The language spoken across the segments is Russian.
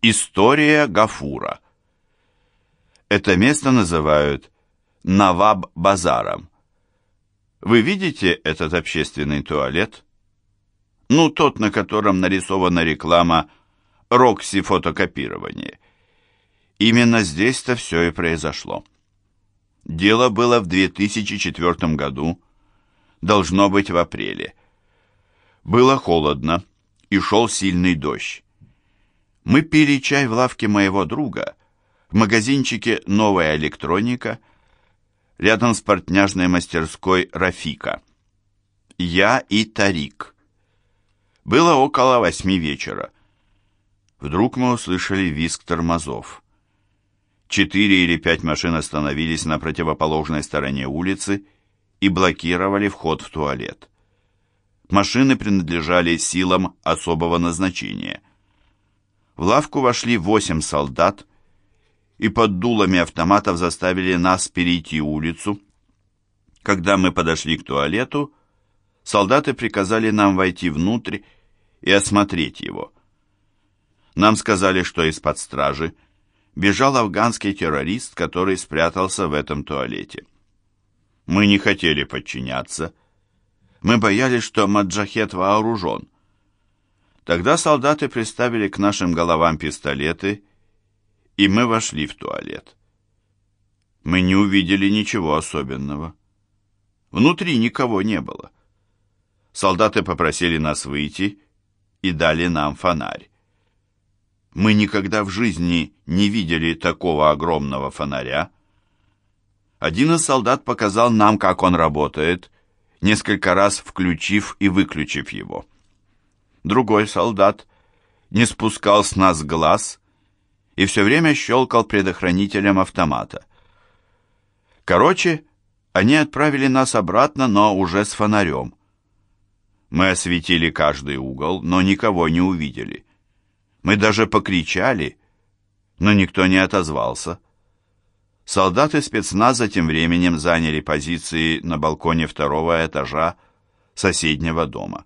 История Гафура. Это место называют Наваб-базаром. Вы видите этот общественный туалет? Ну, тот, на котором нарисована реклама «Рокси фотокопирование». Именно здесь-то все и произошло. Дело было в 2004 году, должно быть в апреле. Было холодно, и шел сильный дождь. Мы пили чай в лавке моего друга, в магазинчике «Новая электроника», рядом с портняжной мастерской «Рафика». Я и Тарик. Было около восьми вечера. Вдруг мы услышали визг тормозов. Четыре или пять машин остановились на противоположной стороне улицы и блокировали вход в туалет. Машины принадлежали силам особого назначения. В лавку вошли восемь солдат и под дулами автоматов заставили нас перейти улицу. Когда мы подошли к туалету, солдаты приказали нам войти внутрь и осмотреть его. Нам сказали, что из-под стражи бежал афганский террорист, который спрятался в этом туалете. Мы не хотели подчиняться, мы боялись, что Маджахет вооружен. Тогда солдаты приставили к нашим головам пистолеты, и мы вошли в туалет. Мы не увидели ничего особенного. Внутри никого не было. Солдаты попросили нас выйти и дали нам фонарь. Мы никогда в жизни не видели такого огромного фонаря. Один из солдат показал нам, как он работает, несколько раз включив и выключив его. Другой солдат не спускал с нас глаз и все время щелкал предохранителем автомата. Короче, они отправили нас обратно, но уже с фонарем. Мы осветили каждый угол, но никого не увидели. Мы даже покричали, но никто не отозвался. Солдаты спецназа тем временем заняли позиции на балконе второго этажа соседнего дома.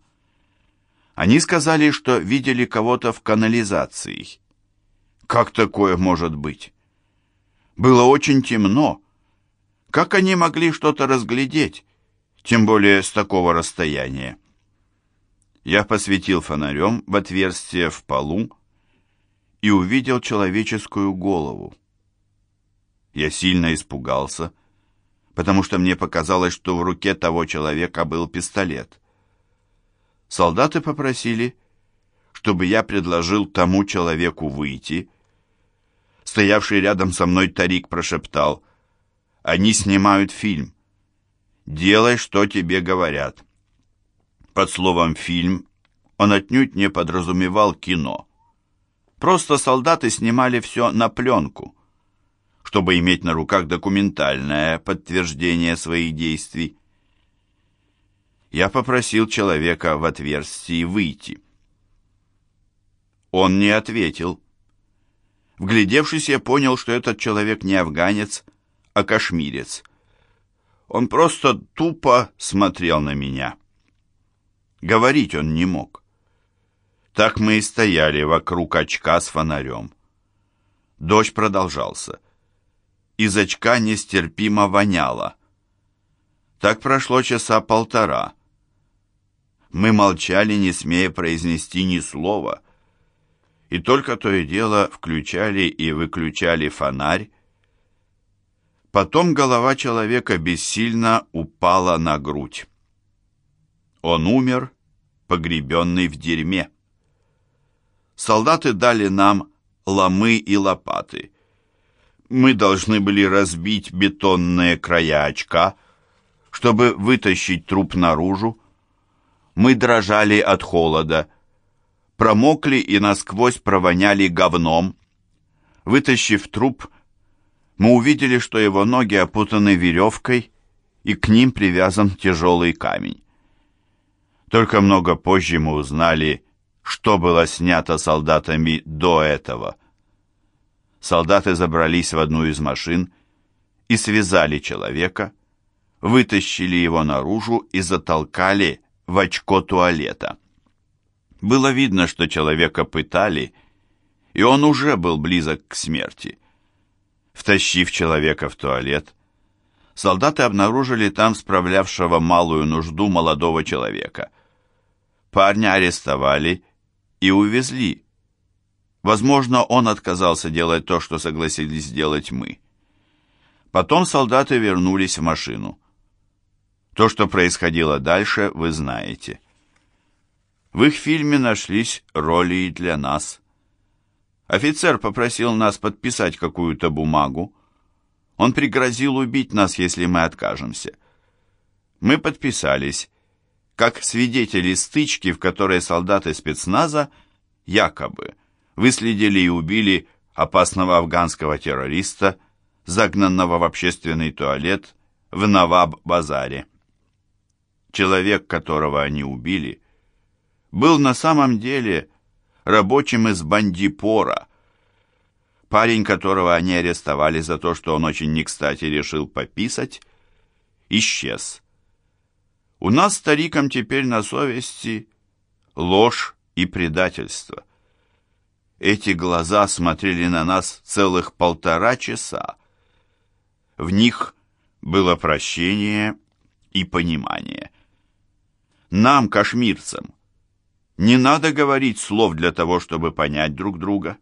Они сказали, что видели кого-то в канализации. Как такое может быть? Было очень темно. Как они могли что-то разглядеть, тем более с такого расстояния? Я посветил фонарем в отверстие в полу и увидел человеческую голову. Я сильно испугался, потому что мне показалось, что в руке того человека был пистолет. Солдаты попросили, чтобы я предложил тому человеку выйти. Стоявший рядом со мной Тарик прошептал, «Они снимают фильм. Делай, что тебе говорят». Под словом «фильм» он отнюдь не подразумевал кино. Просто солдаты снимали все на пленку чтобы иметь на руках документальное подтверждение своих действий. Я попросил человека в отверстии выйти. Он не ответил. Вглядевшись, я понял, что этот человек не афганец, а кашмирец. Он просто тупо смотрел на меня. Говорить он не мог. Так мы и стояли вокруг очка с фонарем. Дождь продолжался из очка нестерпимо воняло. Так прошло часа полтора. Мы молчали, не смея произнести ни слова, и только то и дело включали и выключали фонарь. Потом голова человека бессильно упала на грудь. Он умер, погребенный в дерьме. Солдаты дали нам ломы и лопаты — мы должны были разбить бетонные края очка, чтобы вытащить труп наружу. Мы дрожали от холода, промокли и насквозь провоняли говном. Вытащив труп, мы увидели, что его ноги опутаны веревкой, и к ним привязан тяжелый камень. Только много позже мы узнали, что было снято солдатами до этого солдаты забрались в одну из машин и связали человека, вытащили его наружу и затолкали в очко туалета. Было видно, что человека пытали, и он уже был близок к смерти. Втащив человека в туалет, солдаты обнаружили там справлявшего малую нужду молодого человека. Парня арестовали и увезли. Возможно, он отказался делать то, что согласились сделать мы. Потом солдаты вернулись в машину. То, что происходило дальше, вы знаете. В их фильме нашлись роли и для нас. Офицер попросил нас подписать какую-то бумагу. Он пригрозил убить нас, если мы откажемся. Мы подписались, как свидетели стычки, в которой солдаты спецназа якобы выследили и убили опасного афганского террориста, загнанного в общественный туалет в Наваб-базаре. Человек, которого они убили, был на самом деле рабочим из Бандипора. Парень, которого они арестовали за то, что он очень не кстати решил пописать, исчез. У нас старикам теперь на совести ложь и предательство. Эти глаза смотрели на нас целых полтора часа. В них было прощение и понимание. Нам, кашмирцам, не надо говорить слов для того, чтобы понять друг друга.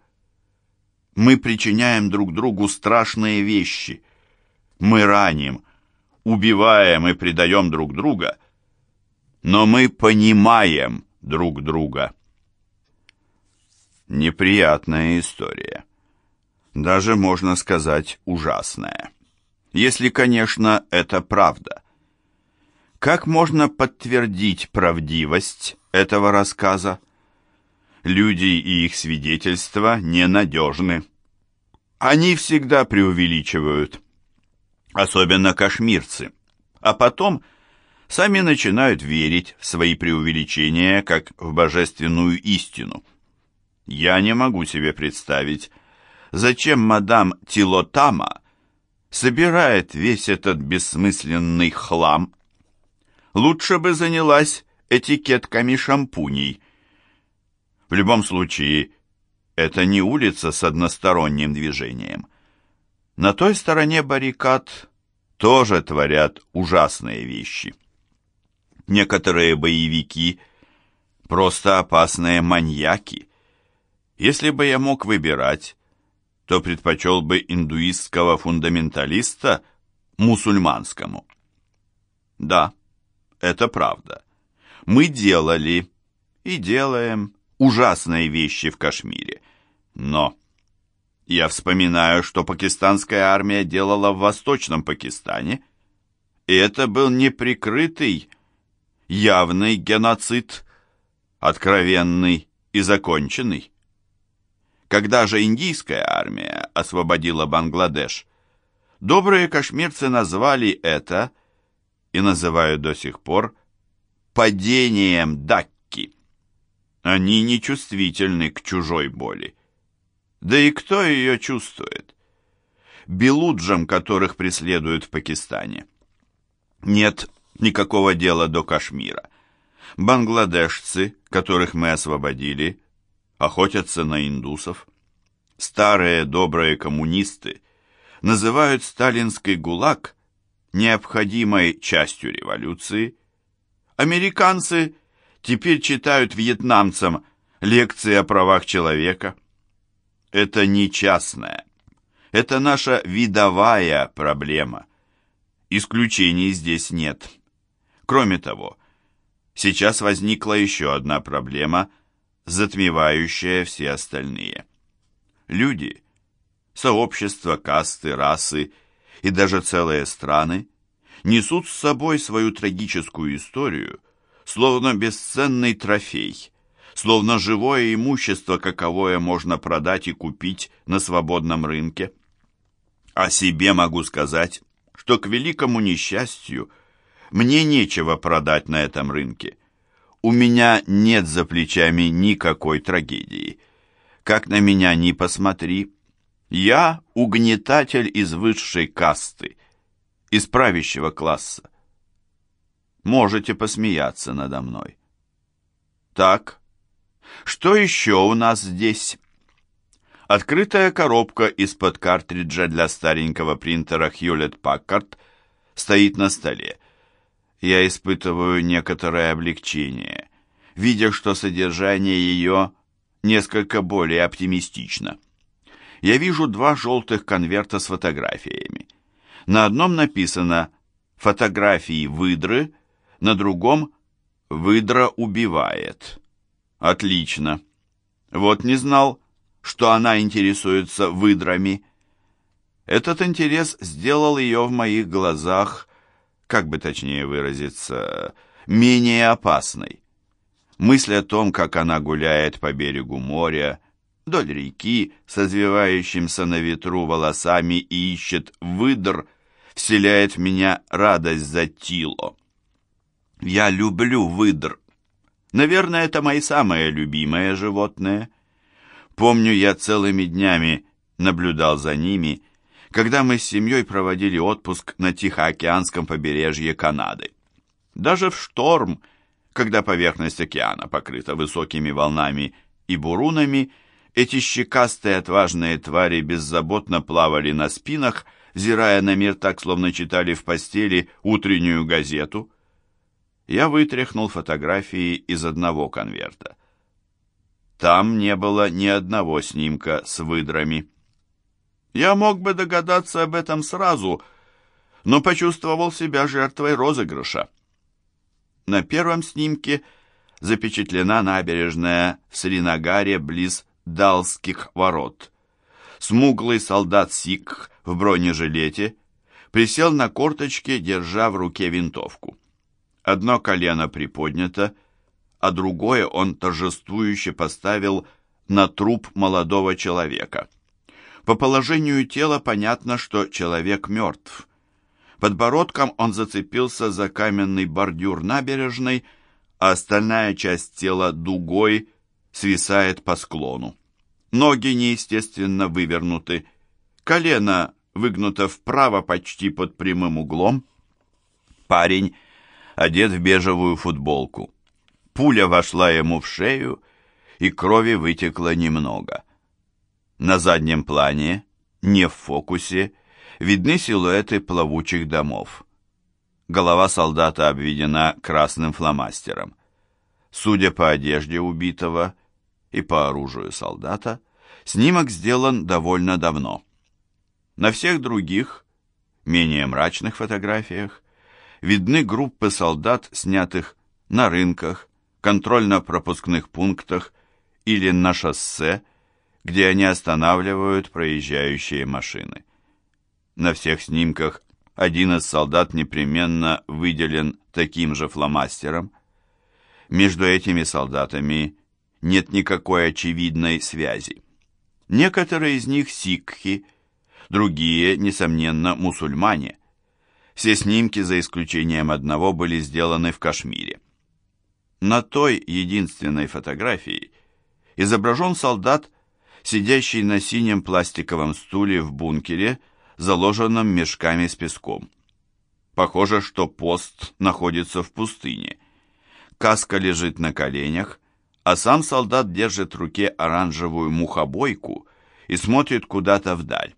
Мы причиняем друг другу страшные вещи. Мы раним, убиваем и предаем друг друга, но мы понимаем друг друга. Неприятная история. Даже, можно сказать, ужасная. Если, конечно, это правда. Как можно подтвердить правдивость этого рассказа? Люди и их свидетельства ненадежны. Они всегда преувеличивают, особенно кашмирцы, а потом сами начинают верить в свои преувеличения, как в божественную истину. Я не могу себе представить, зачем мадам Тилотама собирает весь этот бессмысленный хлам. Лучше бы занялась этикетками шампуней. В любом случае, это не улица с односторонним движением. На той стороне баррикад тоже творят ужасные вещи. Некоторые боевики – просто опасные маньяки. Если бы я мог выбирать, то предпочел бы индуистского фундаменталиста мусульманскому. Да, это правда. Мы делали и делаем ужасные вещи в Кашмире. Но я вспоминаю, что пакистанская армия делала в Восточном Пакистане, и это был неприкрытый, явный геноцид, откровенный и законченный. Когда же индийская армия освободила Бангладеш, добрые кашмирцы назвали это, и называют до сих пор, падением Дакки. Они не чувствительны к чужой боли. Да и кто ее чувствует? Белуджам, которых преследуют в Пакистане. Нет никакого дела до Кашмира. Бангладешцы, которых мы освободили, охотятся на индусов. Старые добрые коммунисты называют сталинский ГУЛАГ необходимой частью революции. Американцы теперь читают вьетнамцам лекции о правах человека. Это не частная, это наша видовая проблема. Исключений здесь нет. Кроме того, сейчас возникла еще одна проблема, затмевающая все остальные. Люди, сообщества, касты, расы и даже целые страны несут с собой свою трагическую историю, словно бесценный трофей, словно живое имущество, каковое можно продать и купить на свободном рынке. О себе могу сказать, что к великому несчастью мне нечего продать на этом рынке. У меня нет за плечами никакой трагедии. Как на меня ни посмотри, я угнетатель из высшей касты, из правящего класса. Можете посмеяться надо мной. Так, что еще у нас здесь? Открытая коробка из-под картриджа для старенького принтера Packard стоит на столе. Я испытываю некоторое облегчение, видя, что содержание ее несколько более оптимистично. Я вижу два желтых конверта с фотографиями. На одном написано «Фотографии выдры», на другом «Выдра убивает». Отлично. Вот не знал, что она интересуется выдрами. Этот интерес сделал ее в моих глазах, как бы точнее выразиться, менее опасной. Мысль о том, как она гуляет по берегу моря, вдоль реки, с развивающимся на ветру волосами и ищет выдр, вселяет в меня радость за Тило. Я люблю выдр. Наверное, это мои самые любимые животные — Помню, я целыми днями наблюдал за ними, когда мы с семьей проводили отпуск на Тихоокеанском побережье Канады. Даже в шторм, когда поверхность океана покрыта высокими волнами и бурунами, эти щекастые отважные твари беззаботно плавали на спинах, взирая на мир так, словно читали в постели утреннюю газету. Я вытряхнул фотографии из одного конверта. Там не было ни одного снимка с выдрами. Я мог бы догадаться об этом сразу, но почувствовал себя жертвой розыгрыша. На первом снимке запечатлена набережная в Сринагаре близ Далских ворот. Смуглый солдат Сикх в бронежилете присел на корточки, держа в руке винтовку. Одно колено приподнято, а другое он торжествующе поставил на труп молодого человека. По положению тела понятно, что человек мертв. Подбородком он зацепился за каменный бордюр набережной, а остальная часть тела дугой свисает по склону. Ноги неестественно вывернуты, колено выгнуто вправо почти под прямым углом. Парень одет в бежевую футболку. Пуля вошла ему в шею, и крови вытекло немного. На заднем плане, не в фокусе, видны силуэты плавучих домов. Голова солдата обведена красным фломастером. Судя по одежде убитого и по оружию солдата, снимок сделан довольно давно. На всех других, менее мрачных фотографиях, видны группы солдат, снятых на рынках, контрольно-пропускных пунктах или на шоссе, где они останавливают проезжающие машины. На всех снимках один из солдат непременно выделен таким же фломастером. Между этими солдатами нет никакой очевидной связи. Некоторые из них сикхи, другие, несомненно, мусульмане. Все снимки, за исключением одного, были сделаны в Кашмире. На той единственной фотографии изображен солдат, сидящий на синем пластиковом стуле в бункере, заложенном мешками с песком. Похоже, что пост находится в пустыне. Каска лежит на коленях, а сам солдат держит в руке оранжевую мухобойку и смотрит куда-то вдаль.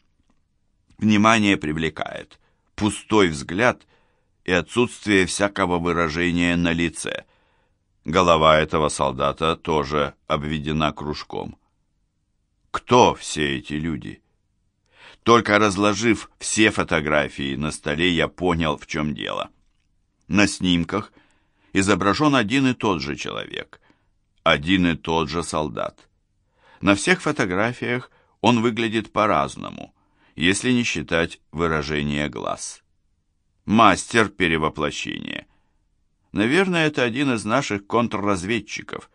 Внимание привлекает пустой взгляд и отсутствие всякого выражения на лице – Голова этого солдата тоже обведена кружком. Кто все эти люди? Только разложив все фотографии на столе, я понял, в чем дело. На снимках изображен один и тот же человек, один и тот же солдат. На всех фотографиях он выглядит по-разному, если не считать выражение глаз. Мастер перевоплощения. Наверное, это один из наших контрразведчиков.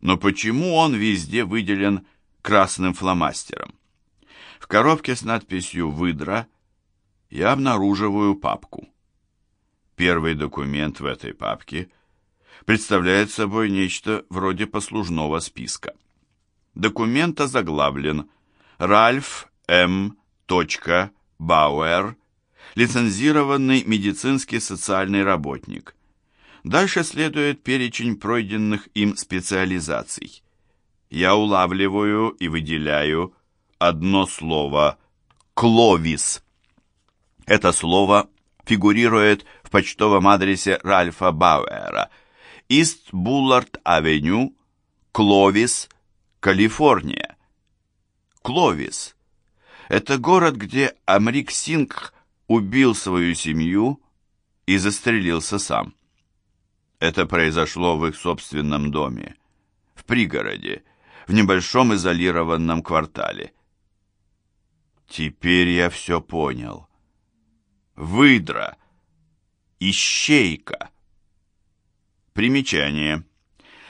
Но почему он везде выделен красным фломастером? В коробке с надписью «Выдра» я обнаруживаю папку. Первый документ в этой папке представляет собой нечто вроде послужного списка. Документ озаглавлен «Ральф М. Бауэр, лицензированный медицинский социальный работник, Дальше следует перечень пройденных им специализаций. Я улавливаю и выделяю одно слово «кловис». Это слово фигурирует в почтовом адресе Ральфа Бауэра Ист Буллард Авеню, Кловис, Калифорния. Кловис – это город, где Амрик Сингх убил свою семью и застрелился сам. Это произошло в их собственном доме, в пригороде, в небольшом изолированном квартале. Теперь я все понял. Выдра. Ищейка. Примечание.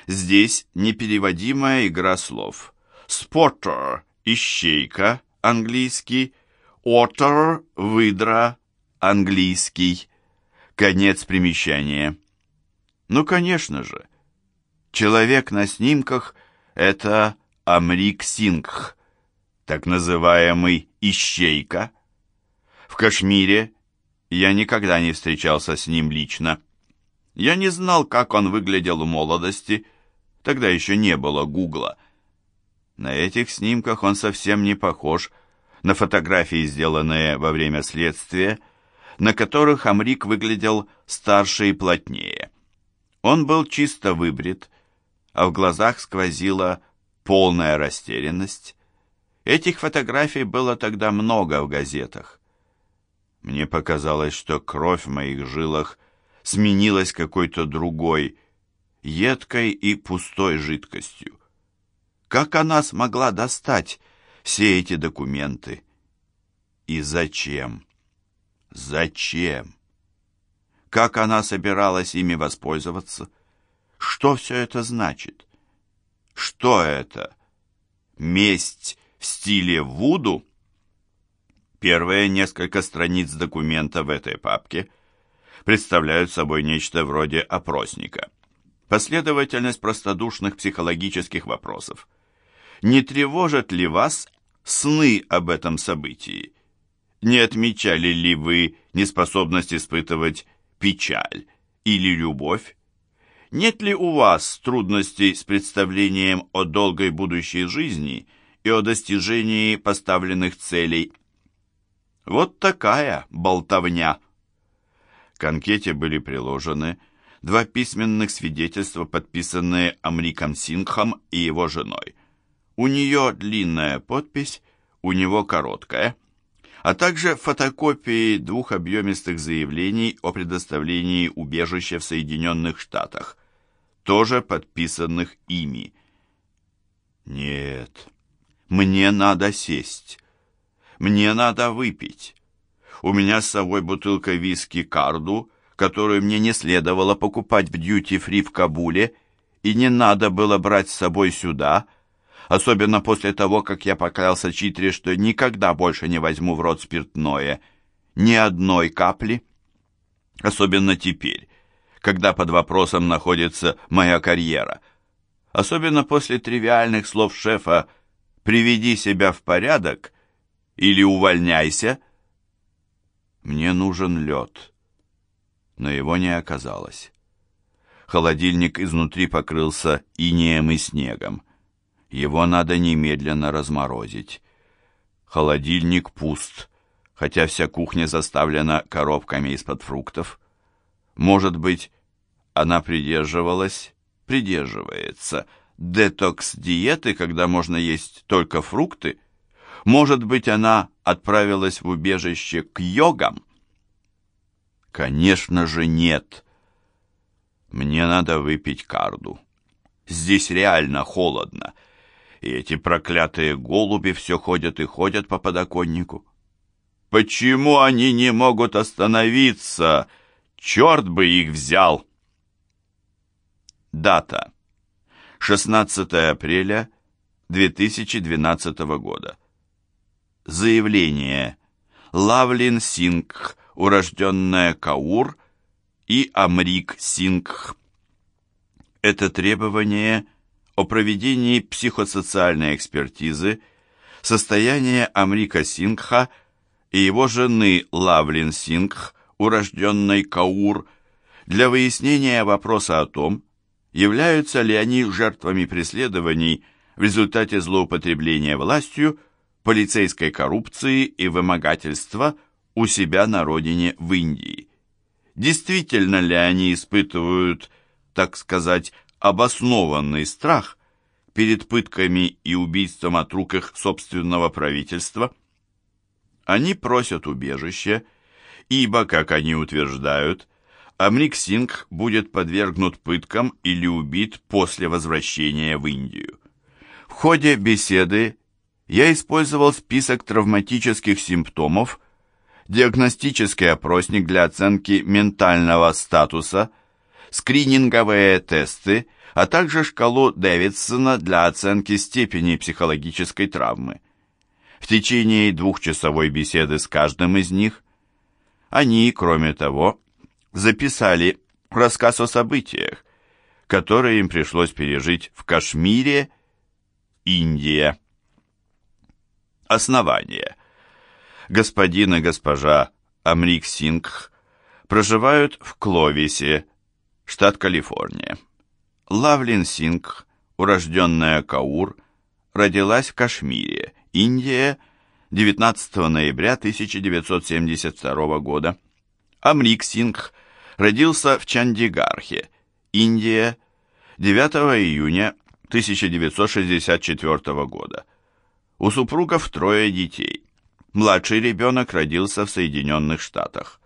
Здесь непереводимая игра слов. Спортер – ищейка, английский. Otter – выдра, английский. Конец примечания. Ну, конечно же. Человек на снимках – это Амрик Сингх, так называемый ищейка. В Кашмире я никогда не встречался с ним лично. Я не знал, как он выглядел в молодости, тогда еще не было Гугла. На этих снимках он совсем не похож на фотографии, сделанные во время следствия, на которых Амрик выглядел старше и плотнее. Он был чисто выбрит, а в глазах сквозила полная растерянность. Этих фотографий было тогда много в газетах. Мне показалось, что кровь в моих жилах сменилась какой-то другой, едкой и пустой жидкостью. Как она смогла достать все эти документы? И зачем? Зачем? Как она собиралась ими воспользоваться? Что все это значит? Что это? Месть в стиле Вуду? Первые несколько страниц документа в этой папке представляют собой нечто вроде опросника. Последовательность простодушных психологических вопросов. Не тревожат ли вас сны об этом событии? Не отмечали ли вы неспособность испытывать печаль или любовь? Нет ли у вас трудностей с представлением о долгой будущей жизни и о достижении поставленных целей? Вот такая болтовня. К анкете были приложены два письменных свидетельства, подписанные Амриком Сингхом и его женой. У нее длинная подпись, у него короткая, а также фотокопии двух объемистых заявлений о предоставлении убежища в Соединенных Штатах, тоже подписанных ими. Нет, мне надо сесть. Мне надо выпить. У меня с собой бутылка виски «Карду», которую мне не следовало покупать в дьюти-фри в Кабуле, и не надо было брать с собой сюда, особенно после того, как я поклялся Читре, что никогда больше не возьму в рот спиртное, ни одной капли. Особенно теперь, когда под вопросом находится моя карьера. Особенно после тривиальных слов шефа «приведи себя в порядок» или увольняйся. Мне нужен лед, но его не оказалось. Холодильник изнутри покрылся инеем и снегом. Его надо немедленно разморозить. Холодильник пуст, хотя вся кухня заставлена коробками из-под фруктов. Может быть, она придерживалась, придерживается детокс-диеты, когда можно есть только фрукты, может быть, она отправилась в убежище к йогам? Конечно же, нет. Мне надо выпить карду. Здесь реально холодно, и эти проклятые голуби все ходят и ходят по подоконнику. Почему они не могут остановиться? Черт бы их взял! Дата. 16 апреля 2012 года. Заявление. Лавлин Сингх, урожденная Каур, и Амрик Сингх. Это требование о проведении психосоциальной экспертизы состояния Амрика Сингха и его жены Лавлин Сингх, урожденной Каур, для выяснения вопроса о том, являются ли они жертвами преследований в результате злоупотребления властью полицейской коррупции и вымогательства у себя на родине в Индии. Действительно ли они испытывают, так сказать, обоснованный страх перед пытками и убийством от рук их собственного правительства? Они просят убежище, ибо, как они утверждают, Амрик Сингх будет подвергнут пыткам или убит после возвращения в Индию. В ходе беседы я использовал список травматических симптомов, диагностический опросник для оценки ментального статуса, скрининговые тесты, а также шкалу Дэвидсона для оценки степени психологической травмы. В течение двухчасовой беседы с каждым из них они, кроме того, записали рассказ о событиях, которые им пришлось пережить в Кашмире, Индия. Основание. Господин и госпожа Амрик Сингх проживают в Кловисе, штат Калифорния. Лавлин Сингх, урожденная Каур, родилась в Кашмире, Индия, 19 ноября 1972 года. Амрик Сингх родился в Чандигархе, Индия, 9 июня 1964 года. У супругов трое детей. Младший ребенок родился в Соединенных Штатах.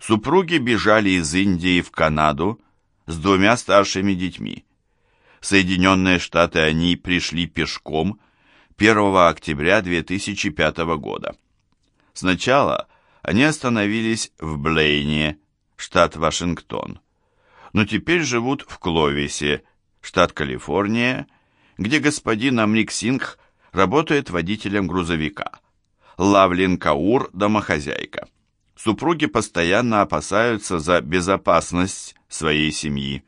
Супруги бежали из Индии в Канаду с двумя старшими детьми. В Соединенные Штаты они пришли пешком 1 октября 2005 года. Сначала они остановились в Блейне, штат Вашингтон, но теперь живут в Кловисе, штат Калифорния, где господин Амрик Сингх работает водителем грузовика. Лавлин Каур – домохозяйка. Супруги постоянно опасаются за безопасность своей семьи.